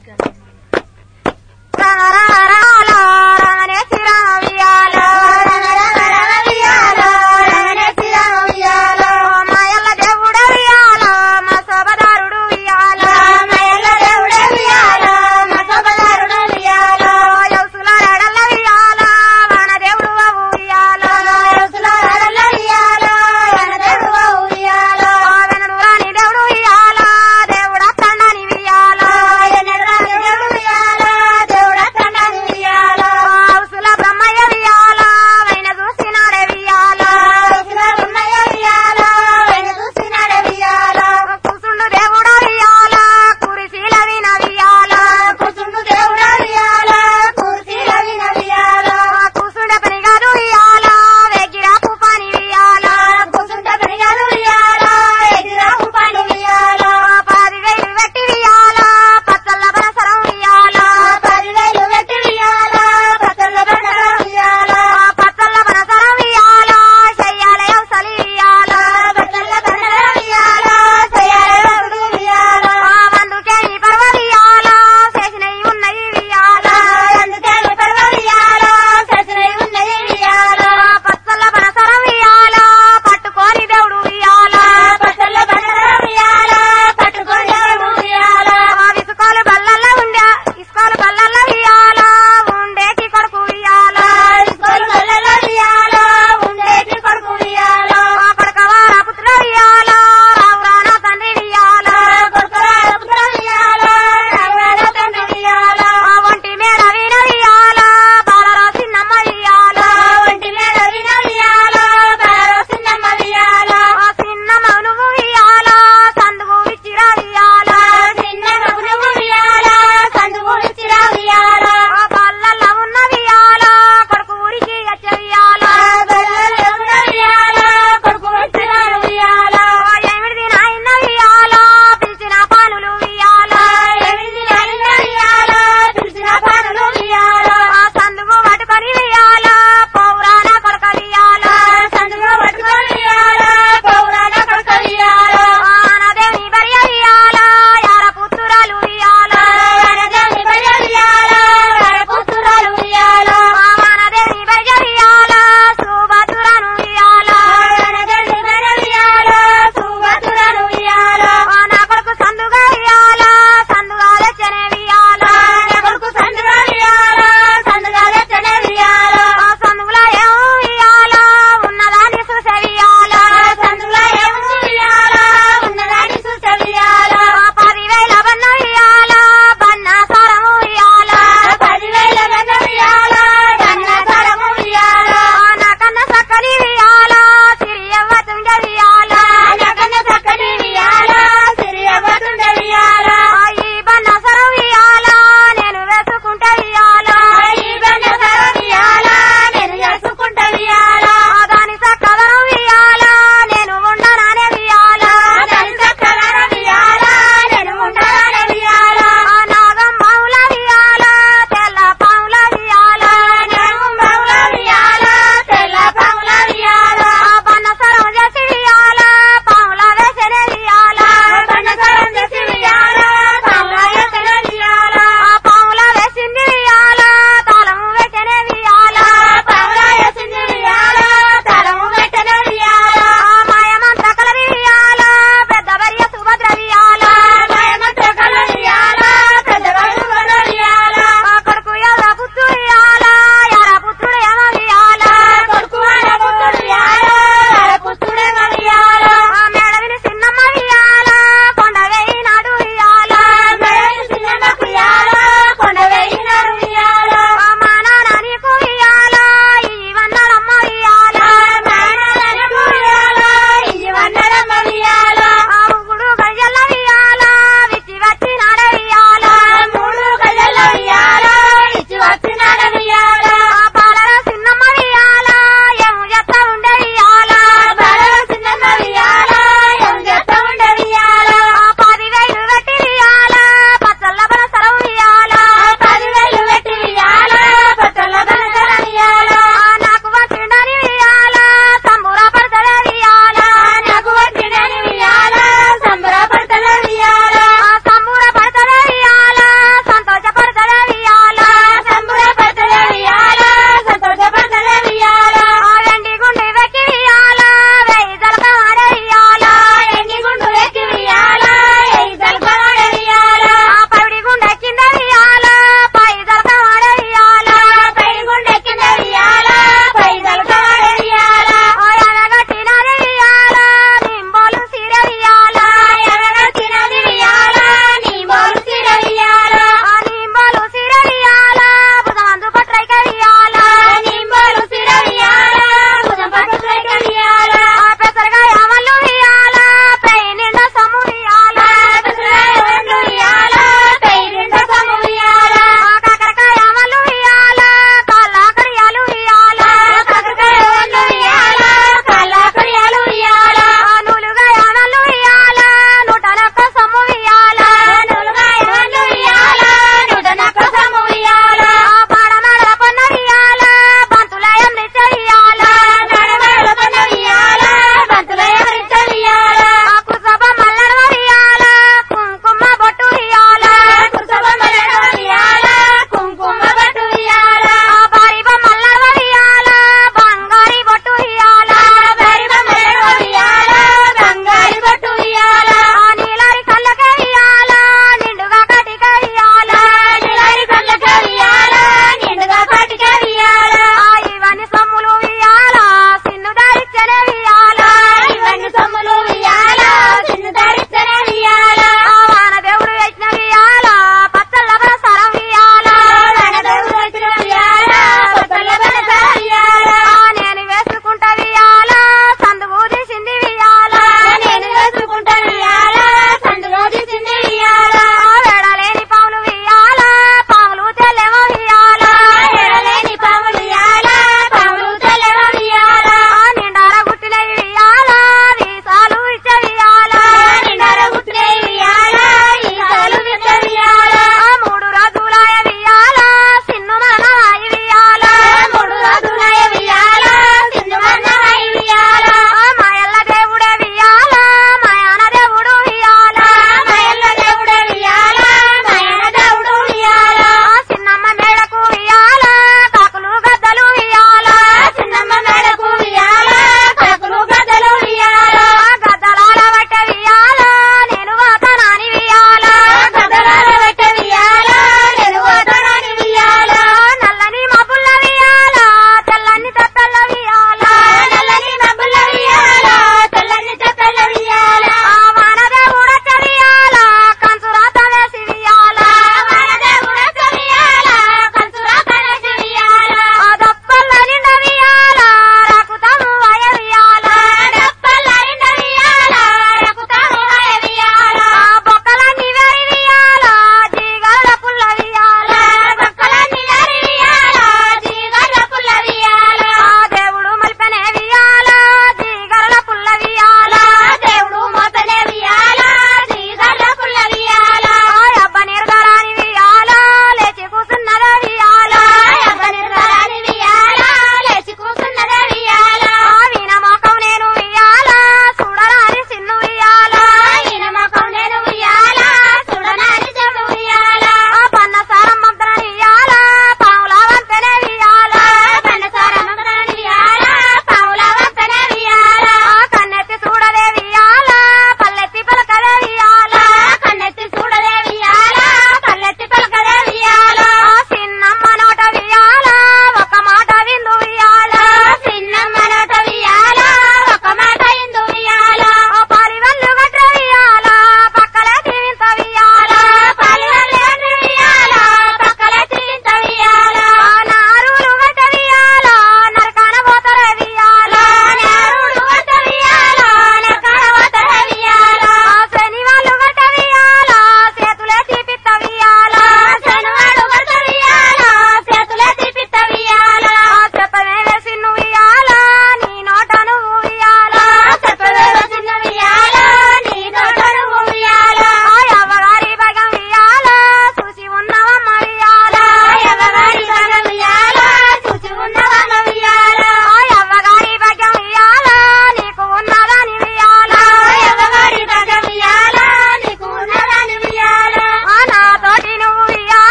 chicas.